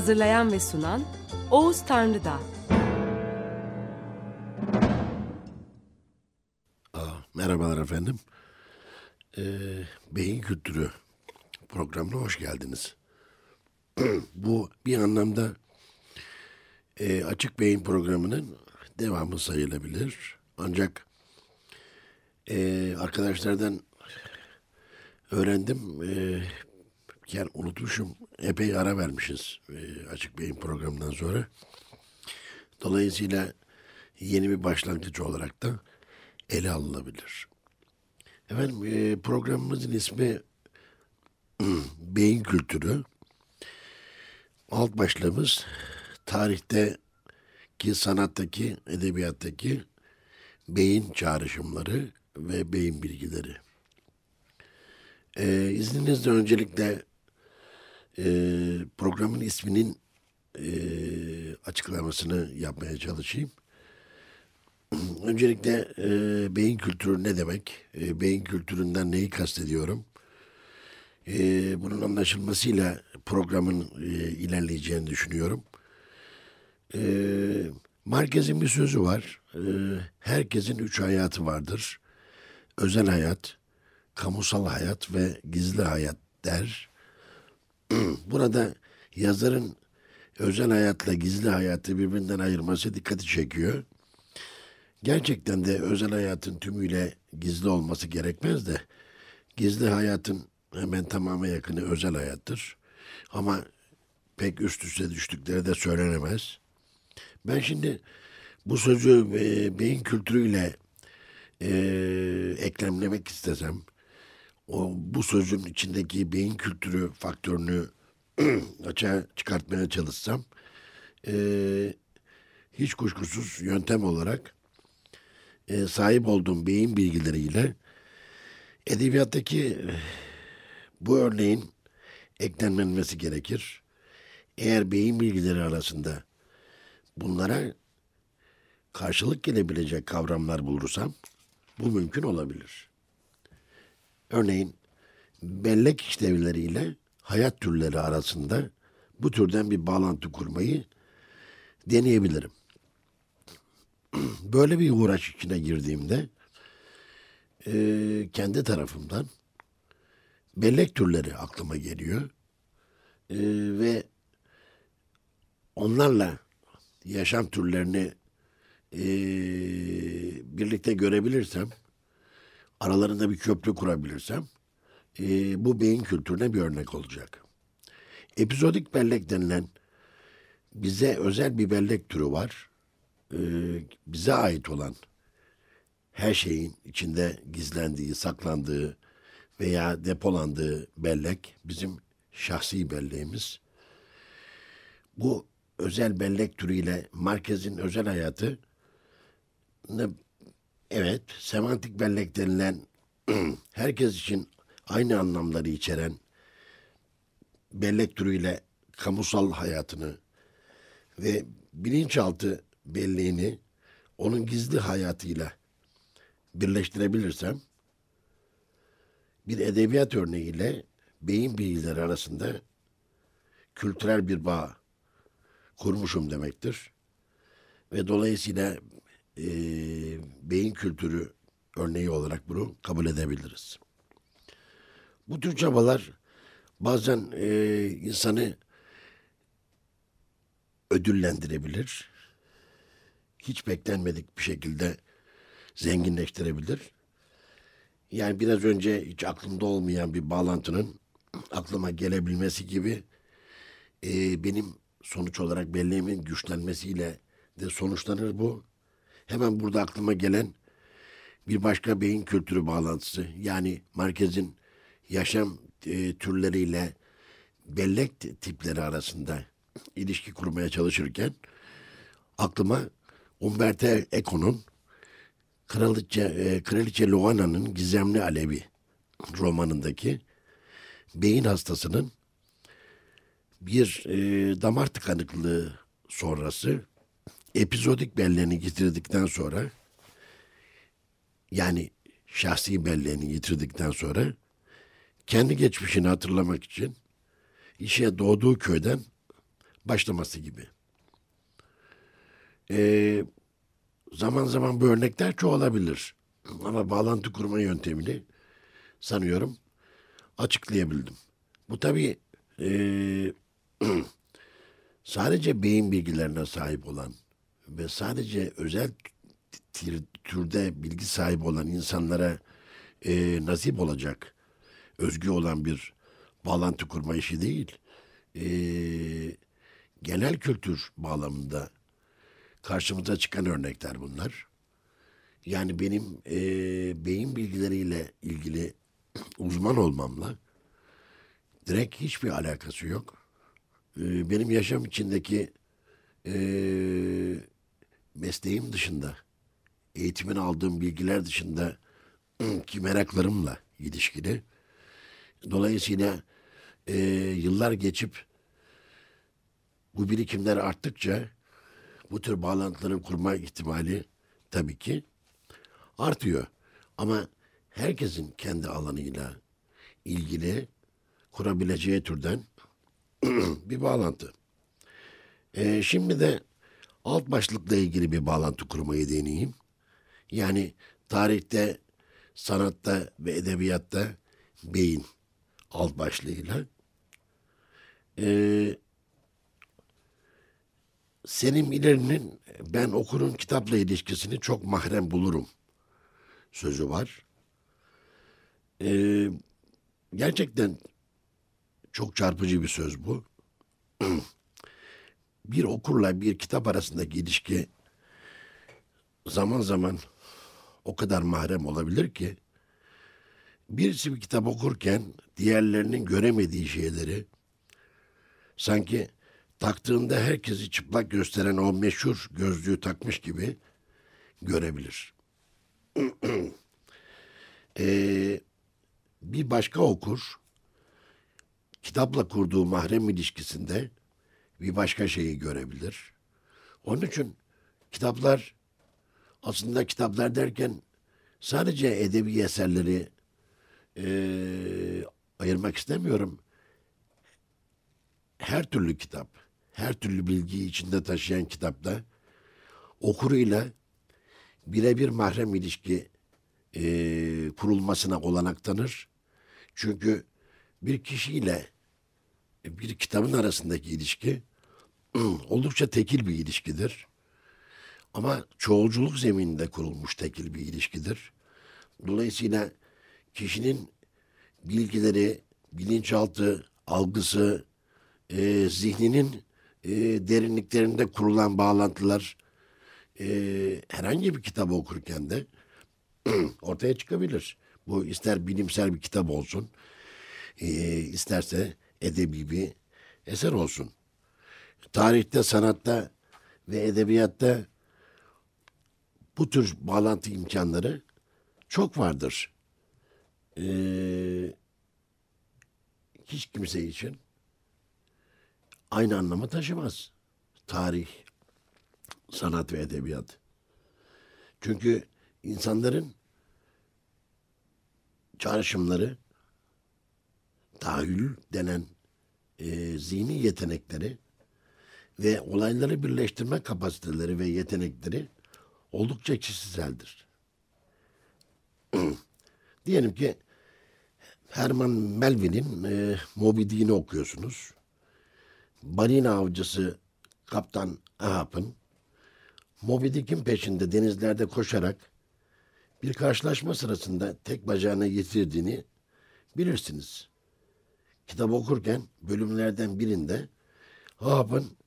Hazırlayan ve sunan Oğuz Tanrıdağ. Aa, merhabalar efendim. Ee, Beyin Kültürü programına hoş geldiniz. Bu bir anlamda e, Açık Beyin programının devamı sayılabilir. Ancak e, arkadaşlardan öğrendim. E, yani unutmuşum. Epey ara vermişiz e, Açık Beyin programından sonra. Dolayısıyla yeni bir başlangıç olarak da ele alınabilir. Efendim e, programımızın ismi Beyin Kültürü. Alt başlığımız tarihte ki sanattaki, edebiyattaki beyin çağrışımları ve beyin bilgileri. Ee, izninizle öncelikle e, programın isminin e, açıklamasını yapmaya çalışayım. Öncelikle e, beyin kültürü ne demek? E, beyin kültüründen neyi kastediyorum? E, bunun anlaşılmasıyla programın e, ilerleyeceğini düşünüyorum. E, Marquez'in bir sözü var. E, herkesin üç hayatı vardır. Özel hayat, kamusal hayat ve gizli hayat der. Burada yazarın özel hayatla gizli hayatı birbirinden ayırması dikkati çekiyor. Gerçekten de özel hayatın tümüyle gizli olması gerekmez de gizli hayatın hemen tamamı yakını özel hayattır. Ama pek üst üste düştükleri de söylenemez. Ben şimdi bu sözü e, beyin kültürüyle e, eklemlemek istesem, o bu sözün içindeki beyin kültürü faktörünü açığa çıkartmaya çalışsam, e, hiç kuşkusuz yöntem olarak e, sahip olduğum beyin bilgileriyle edebiyattaki e, bu örneğin eklenmesi gerekir. Eğer beyin bilgileri arasında bunlara karşılık gelebilecek kavramlar bulursam bu mümkün olabilir. Örneğin bellek işlevleriyle hayat türleri arasında bu türden bir bağlantı kurmayı deneyebilirim. Böyle bir uğraş içine girdiğimde e, kendi tarafımdan bellek türleri aklıma geliyor. E, ve onlarla yaşam türlerini e, birlikte görebilirsem, aralarında bir köprü kurabilirsem, e, bu beyin kültürüne bir örnek olacak. Epizodik bellek denilen bize özel bir bellek türü var. E, bize ait olan her şeyin içinde gizlendiği, saklandığı veya depolandığı bellek bizim şahsi belleğimiz. Bu özel bellek türüyle merkezin özel hayatı evet semantik bellek denilen herkes için aynı anlamları içeren bellek türüyle kamusal hayatını ve bilinçaltı belleğini onun gizli hayatıyla birleştirebilirsem bir edebiyat örneğiyle beyin bilgileri arasında kültürel bir bağ kurmuşum demektir. Ve dolayısıyla e, beyin kültürü örneği olarak bunu kabul edebiliriz. Bu tür çabalar bazen e, insanı ödüllendirebilir. Hiç beklenmedik bir şekilde zenginleştirebilir. Yani biraz önce hiç aklımda olmayan bir bağlantının aklıma gelebilmesi gibi e, benim sonuç olarak belleğimin güçlenmesiyle de sonuçlanır bu. Hemen burada aklıma gelen bir başka beyin kültürü bağlantısı. Yani merkezin yaşam e, türleriyle bellek tipleri arasında ilişki kurmaya çalışırken aklıma Umberto Eco'nun Kraliçe, e, Kraliçe Loana'nın Gizemli Alevi romanındaki beyin hastasının bir e, damar tıkanıklığı sonrası epizodik belleğini getirdikten sonra yani şahsi belleğini yitirdikten sonra kendi geçmişini hatırlamak için işe doğduğu köyden başlaması gibi. Ee, zaman zaman bu örnekler çoğalabilir. Ama bağlantı kurma yöntemini sanıyorum açıklayabildim. Bu tabii ee, sadece beyin bilgilerine sahip olan ve sadece özel türde bilgi sahibi olan insanlara e, nasip olacak, özgü olan bir bağlantı kurma işi değil. E, genel kültür bağlamında karşımıza çıkan örnekler bunlar. Yani benim e, beyin bilgileriyle ilgili uzman olmamla direkt hiçbir alakası yok. E, benim yaşam içindeki e, mesleğim dışında, eğitimin aldığım bilgiler dışında ki meraklarımla ilişkili. Dolayısıyla e, yıllar geçip bu birikimler arttıkça bu tür bağlantıları kurma ihtimali tabii ki artıyor. Ama herkesin kendi alanıyla ilgili kurabileceği türden bir bağlantı. E, şimdi de alt başlıkla ilgili bir bağlantı kurmayı deneyeyim. Yani tarihte, sanatta ve edebiyatta beyin alt başlığıyla. Ee, Selim İleri'nin ben okurun kitapla ilişkisini çok mahrem bulurum sözü var. Ee, gerçekten çok çarpıcı bir söz bu. bir okurla bir kitap arasındaki ilişki zaman zaman o kadar mahrem olabilir ki birisi bir kitap okurken diğerlerinin göremediği şeyleri sanki taktığında herkesi çıplak gösteren o meşhur gözlüğü takmış gibi görebilir. Ee, bir başka okur kitapla kurduğu mahrem ilişkisinde bir başka şeyi görebilir. Onun için kitaplar aslında kitaplar derken sadece edebi eserleri e, ayırmak istemiyorum. Her türlü kitap, her türlü bilgiyi içinde taşıyan kitapta okuruyla birebir mahrem ilişki e, kurulmasına olanak tanır. Çünkü bir kişiyle bir kitabın arasındaki ilişki oldukça tekil bir ilişkidir. Ama çoğulculuk zemininde kurulmuş tekil bir ilişkidir. Dolayısıyla kişinin bilgileri, bilinçaltı, algısı, e, zihninin e, derinliklerinde kurulan bağlantılar e, herhangi bir kitabı okurken de ortaya çıkabilir. Bu ister bilimsel bir kitap olsun, e, isterse edebi bir eser olsun. Tarihte, sanatta ve edebiyatta bu tür bağlantı imkanları çok vardır. Ee, hiç kimse için aynı anlamı taşımaz. Tarih, sanat ve edebiyat. Çünkü insanların çağrışımları, tahayyül denen e, zihni yetenekleri ve olayları birleştirme kapasiteleri ve yetenekleri oldukça kişiseldir. Diyelim ki Herman Melville'in e, Moby Dick'ini okuyorsunuz. Balina avcısı Kaptan Ahab'ın Moby Dick'in peşinde denizlerde koşarak bir karşılaşma sırasında tek bacağını yitirdiğini bilirsiniz. Kitap okurken bölümlerden birinde Ahab'ın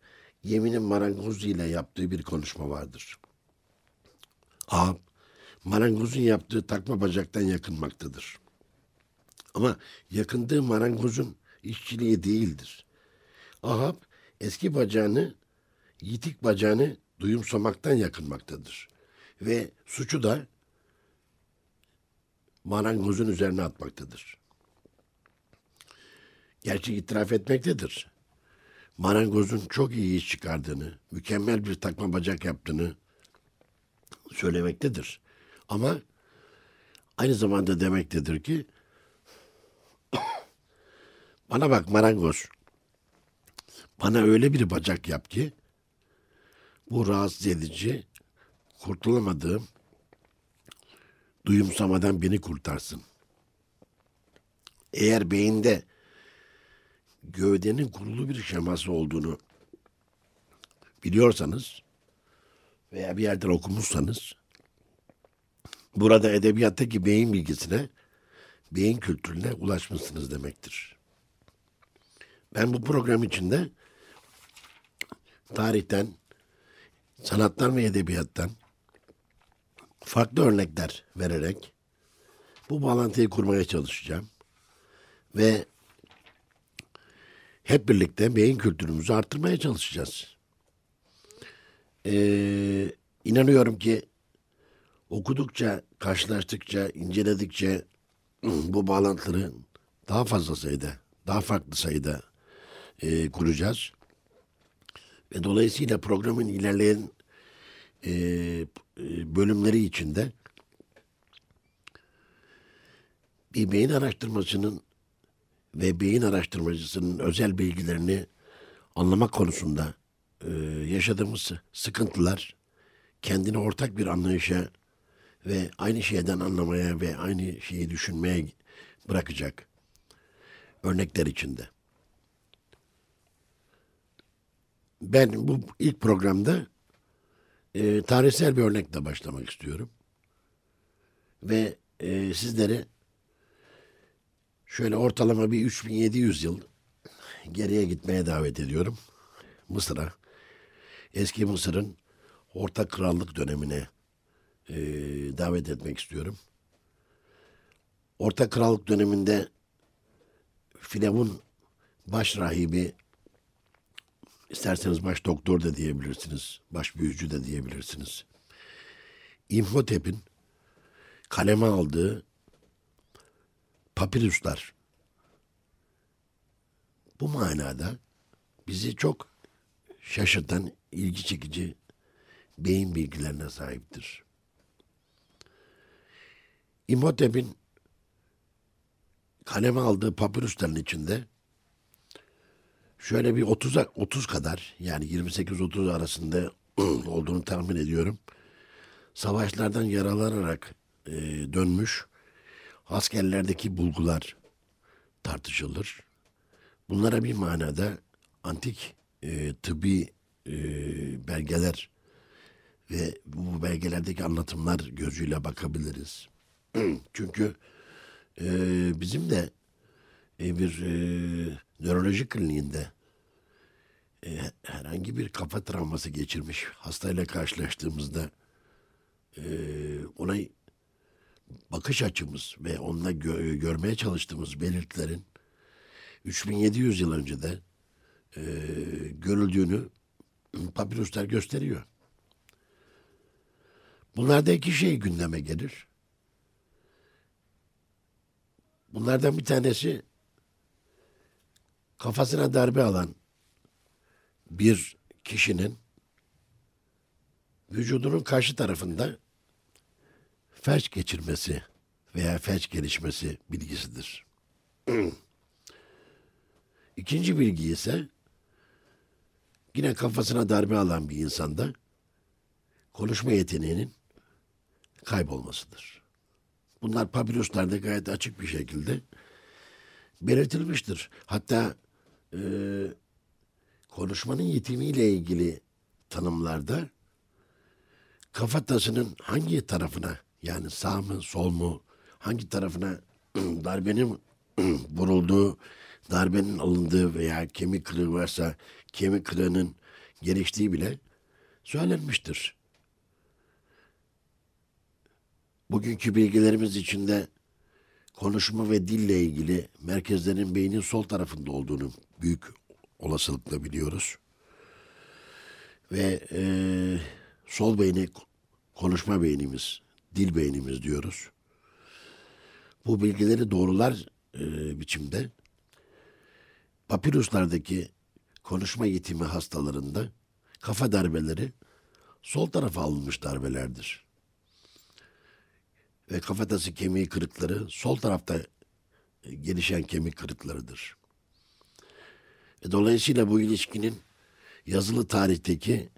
yeminin marangozu ile yaptığı bir konuşma vardır. Ahab, marangozun yaptığı takma bacaktan yakınmaktadır. Ama yakındığı marangozun işçiliği değildir. Ahab eski bacağını, yitik bacağını duyumsamaktan yakınmaktadır. Ve suçu da marangozun üzerine atmaktadır. Gerçi itiraf etmektedir. Marangozun çok iyi iş çıkardığını, mükemmel bir takma bacak yaptığını söylemektedir. Ama aynı zamanda demektedir ki bana bak marangoz. Bana öyle bir bacak yap ki bu rahatsız edici, kurtulamadığım duyumsamadan beni kurtarsın. Eğer beyinde gövdenin kurulu bir şeması olduğunu biliyorsanız veya bir yerden okumuşsanız burada edebiyattaki beyin bilgisine, beyin kültürüne ulaşmışsınız demektir. Ben bu program içinde tarihten, sanattan ve edebiyattan farklı örnekler vererek bu bağlantıyı kurmaya çalışacağım. Ve hep birlikte beyin kültürümüzü arttırmaya çalışacağız. Ee, inanıyorum ki okudukça, karşılaştıkça, inceledikçe bu bağlantıları daha fazla sayıda, daha farklı sayıda e, kuracağız. Ve dolayısıyla programın ilerleyen e, bölümleri içinde bir beyin araştırmacının ve beyin araştırmacısının özel bilgilerini anlamak konusunda e, yaşadığımız sıkıntılar kendini ortak bir anlayışa ve aynı şeyden anlamaya ve aynı şeyi düşünmeye bırakacak örnekler içinde. Ben bu ilk programda e, tarihsel bir örnekle başlamak istiyorum. Ve e, sizleri şöyle ortalama bir 3700 yıl geriye gitmeye davet ediyorum. Mısır'a. Eski Mısır'ın Orta Krallık dönemine e, davet etmek istiyorum. Orta Krallık döneminde Firavun baş rahibi isterseniz baş doktor da diyebilirsiniz, baş büyücü de diyebilirsiniz. İmhotep'in kaleme aldığı papirüsler bu manada bizi çok şaşırtan, ilgi çekici beyin bilgilerine sahiptir. İmhotep'in kaleme aldığı papirüslerin içinde şöyle bir 30 30 kadar yani 28-30 arasında olduğunu tahmin ediyorum. Savaşlardan yaralanarak e, dönmüş askerlerdeki bulgular tartışılır. Bunlara bir manada antik e, tıbbi e, belgeler ve bu belgelerdeki anlatımlar gözüyle bakabiliriz. Çünkü e, bizim de e, bir e, nöroloji kliniğinde e, herhangi bir kafa travması geçirmiş hastayla karşılaştığımızda e, ona bakış açımız ve onunla gö- görmeye çalıştığımız belirtilerin 3700 yıl önce de e, görüldüğünü papirüsler gösteriyor. Bunlarda iki şey gündeme gelir. Bunlardan bir tanesi kafasına darbe alan bir kişinin vücudunun karşı tarafında felç geçirmesi veya felç gelişmesi bilgisidir. İkinci bilgi ise yine kafasına darbe alan bir insanda konuşma yeteneğinin kaybolmasıdır. Bunlar papirüslerde gayet açık bir şekilde belirtilmiştir. Hatta e, konuşmanın yetimiyle ilgili tanımlarda kafatasının hangi tarafına yani sağ mı sol mu hangi tarafına darbenin vurulduğu, darbenin alındığı veya kemik kırığı varsa kemik kırığının geliştiği bile söylenmiştir. Bugünkü bilgilerimiz içinde konuşma ve dille ilgili merkezlerin beynin sol tarafında olduğunu büyük olasılıkla biliyoruz. Ve e, sol beyni konuşma beynimiz, dil beynimiz diyoruz. Bu bilgileri doğrular e, biçimde papiruslardaki konuşma yetimi hastalarında kafa darbeleri sol tarafa alınmış darbelerdir. Ve kafatası kemiği kırıkları sol tarafta e, gelişen kemik kırıklarıdır. Ve dolayısıyla bu ilişkinin yazılı tarihteki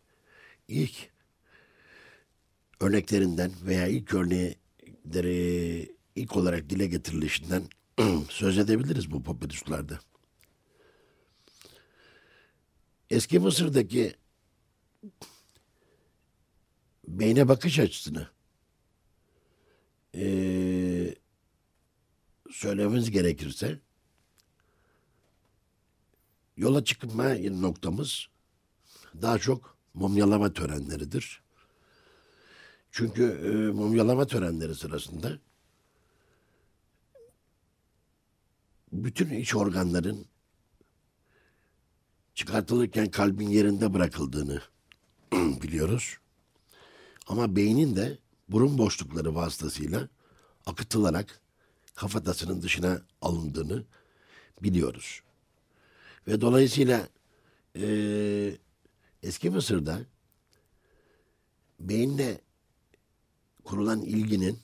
ilk örneklerinden veya ilk örneğleri ilk olarak dile getirilişinden söz edebiliriz bu papirüslarda. Eski Mısır'daki beyne bakış açısını eee söylememiz gerekirse yola çıkma noktamız daha çok mumyalama törenleridir. Çünkü e, mumyalama törenleri sırasında bütün iç organların çıkartılırken kalbin yerinde bırakıldığını biliyoruz. Ama beynin de burun boşlukları vasıtasıyla akıtılarak kafatasının dışına alındığını biliyoruz. Ve dolayısıyla eee eski Mısır'da beyinle kurulan ilginin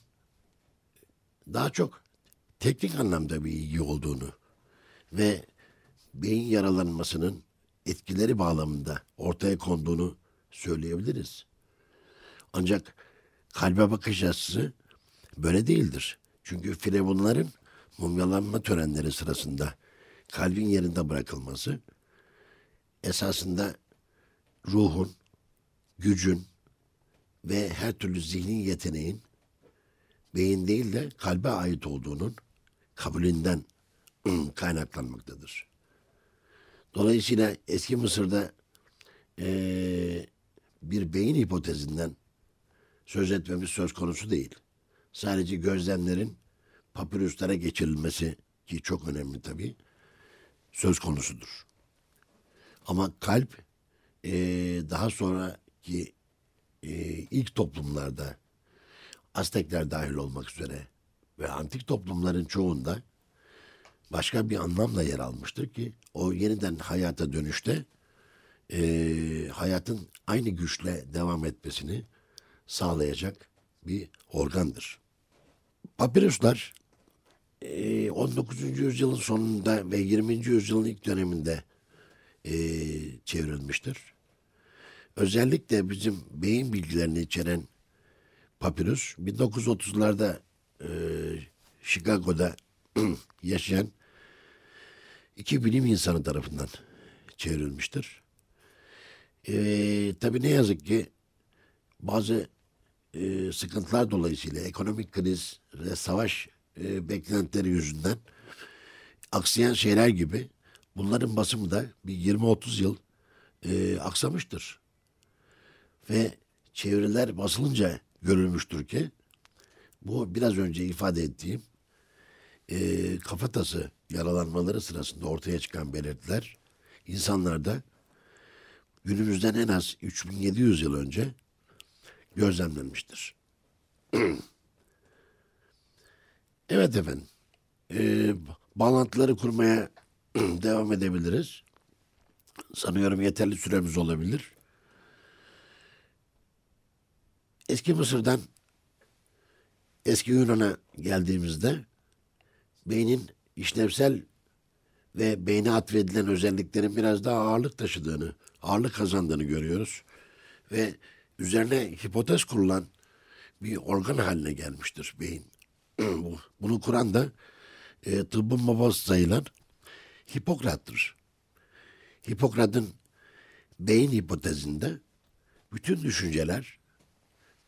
daha çok teknik anlamda bir ilgi olduğunu ve beyin yaralanmasının etkileri bağlamında ortaya konduğunu söyleyebiliriz. Ancak kalbe bakış açısı böyle değildir. Çünkü firavunların mumyalanma törenleri sırasında kalbin yerinde bırakılması esasında ruhun, gücün ve her türlü zihni yeteneğin beyin değil de kalbe ait olduğunun kabulünden kaynaklanmaktadır. Dolayısıyla eski Mısır'da eee, bir beyin hipotezinden söz etmemiz söz konusu değil. Sadece gözlemlerin papirüslere geçirilmesi ki çok önemli tabii söz konusudur. Ama kalp eee, daha sonraki ilk toplumlarda Aztekler dahil olmak üzere ve antik toplumların çoğunda başka bir anlamla yer almıştır ki o yeniden hayata dönüşte eee, hayatın aynı güçle devam etmesini sağlayacak bir organdır. Papirüsler eee, 19. yüzyılın sonunda ve 20. yüzyılın ilk döneminde eee, çevrilmiştir. Özellikle bizim beyin bilgilerini içeren papirüs 1930'larda eee Chicago'da yaşayan iki bilim insanı tarafından çevrilmiştir. Eee tabii ne yazık ki bazı eee, sıkıntılar dolayısıyla ekonomik kriz ve savaş eee, beklentileri yüzünden aksayan şeyler gibi bunların basımı da bir 20-30 yıl eee, aksamıştır. Ve çeviriler basılınca görülmüştür ki bu biraz önce ifade ettiğim eee kafatası yaralanmaları sırasında ortaya çıkan belirtiler insanlarda günümüzden en az 3700 yıl önce gözlemlenmiştir. evet efendim. Eee, bağlantıları kurmaya devam edebiliriz. Sanıyorum yeterli süremiz olabilir. Eski Mısır'dan eski Yunan'a geldiğimizde beynin işlevsel ve beyne atfedilen özelliklerin biraz daha ağırlık taşıdığını, ağırlık kazandığını görüyoruz. Ve üzerine hipotez kurulan bir organ haline gelmiştir beyin. Bu- Bunu kuran da e, tıbbın babası sayılan Hipokrat'tır. Hipokrat'ın beyin hipotezinde bütün düşünceler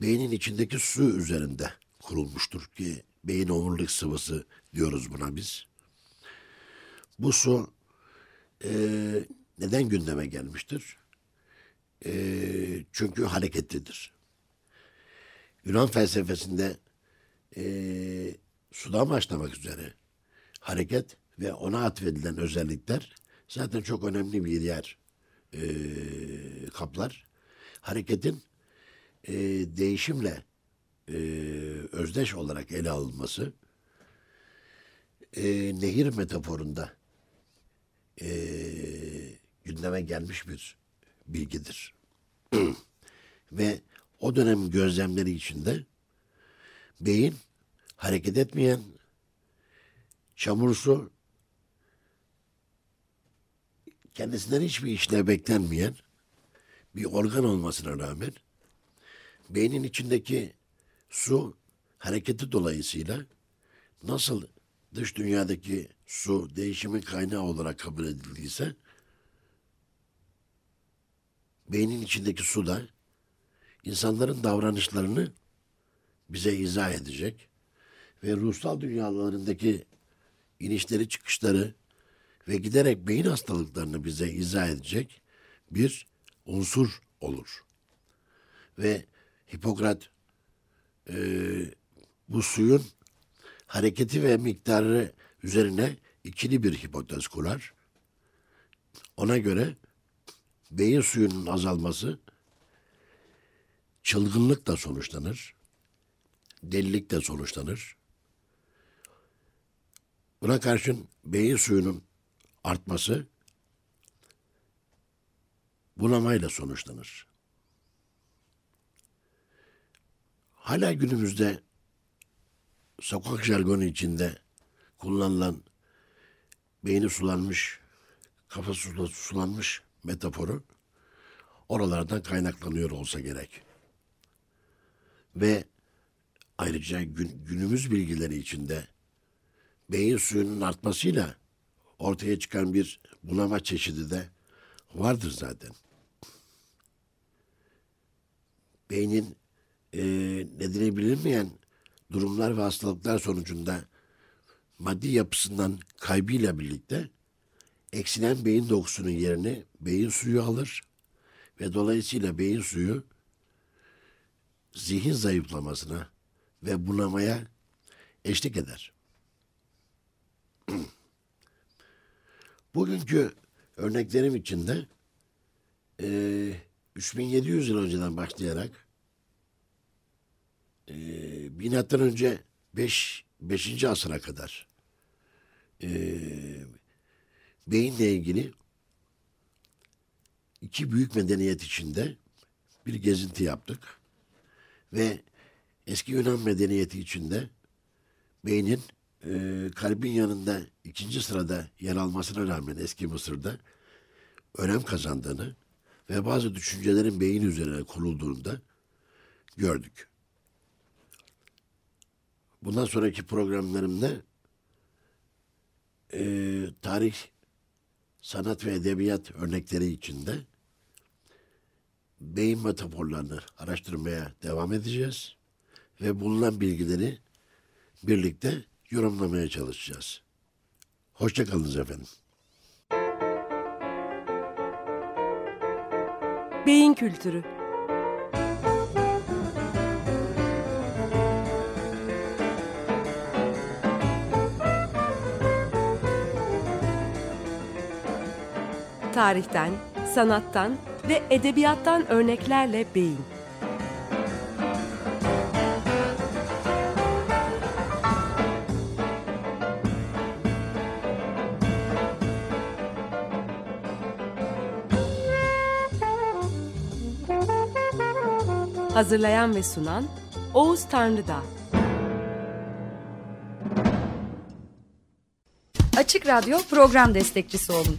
beynin içindeki su üzerinde kurulmuştur ki beyin omurilik sıvısı diyoruz buna biz. Bu su e, neden gündeme gelmiştir? E, çünkü hareketlidir. Yunan felsefesinde e, sudan başlamak üzere hareket ve ona atfedilen özellikler zaten çok önemli bir yer e, kaplar. Hareketin e, değişimle e, özdeş olarak ele alınması e, nehir metaforunda e, gündeme gelmiş bir bilgidir. Ve o dönem gözlemleri içinde beyin hareket etmeyen çamursu kendisinden hiçbir işlev beklenmeyen bir organ olmasına rağmen beynin içindeki su hareketi dolayısıyla nasıl dış dünyadaki su değişimin kaynağı olarak kabul edildiyse beynin içindeki su da insanların davranışlarını bize izah edecek ve ruhsal dünyalarındaki inişleri çıkışları ve giderek beyin hastalıklarını bize izah edecek bir unsur olur. Ve Hipokrat e, bu suyun hareketi ve miktarı üzerine ikili bir hipotez kurar. Ona göre beyin suyunun azalması çılgınlıkla sonuçlanır, delilikle sonuçlanır. Buna karşın beyin suyunun artması bunamayla sonuçlanır. Hala günümüzde sokak jargonu içinde kullanılan beyni sulanmış, kafası sulanmış metaforu oralardan kaynaklanıyor olsa gerek. Ve ayrıca gün, günümüz bilgileri içinde beyin suyunun artmasıyla ortaya çıkan bir bunama çeşidi de vardır zaten. Beynin e, nedeni bilinmeyen durumlar ve hastalıklar sonucunda maddi yapısından kaybıyla birlikte eksilen beyin dokusunun yerini beyin suyu alır ve dolayısıyla beyin suyu zihin zayıflamasına ve bunamaya eşlik eder. Bugünkü örneklerim içinde e, 3700 yıl önceden başlayarak e, binattan önce 5 beş, 5. asıra kadar e, beyinle ilgili iki büyük medeniyet içinde bir gezinti yaptık. Ve eski Yunan medeniyeti içinde beynin e, kalbin yanında ikinci sırada yer almasına rağmen eski Mısır'da önem kazandığını ve bazı düşüncelerin beyin üzerine kurulduğunda gördük. Bundan sonraki programlarımda e, tarih, sanat ve edebiyat örnekleri içinde beyin metaforlarını araştırmaya devam edeceğiz ve bulunan bilgileri birlikte yorumlamaya çalışacağız. Hoşçakalınız efendim. Beyin Kültürü Tarihten, sanattan ve edebiyattan örneklerle beyin. Hazırlayan ve sunan Oğuz Tanrıdağ. Açık Radyo program destekçisi olun.